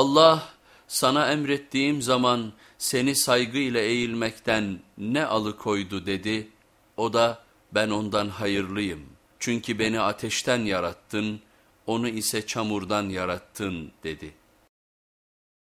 Allah sana emrettiğim zaman seni saygıyla eğilmekten ne alıkoydu dedi. O da ben ondan hayırlıyım. Çünkü beni ateşten yarattın, onu ise çamurdan yarattın dedi.''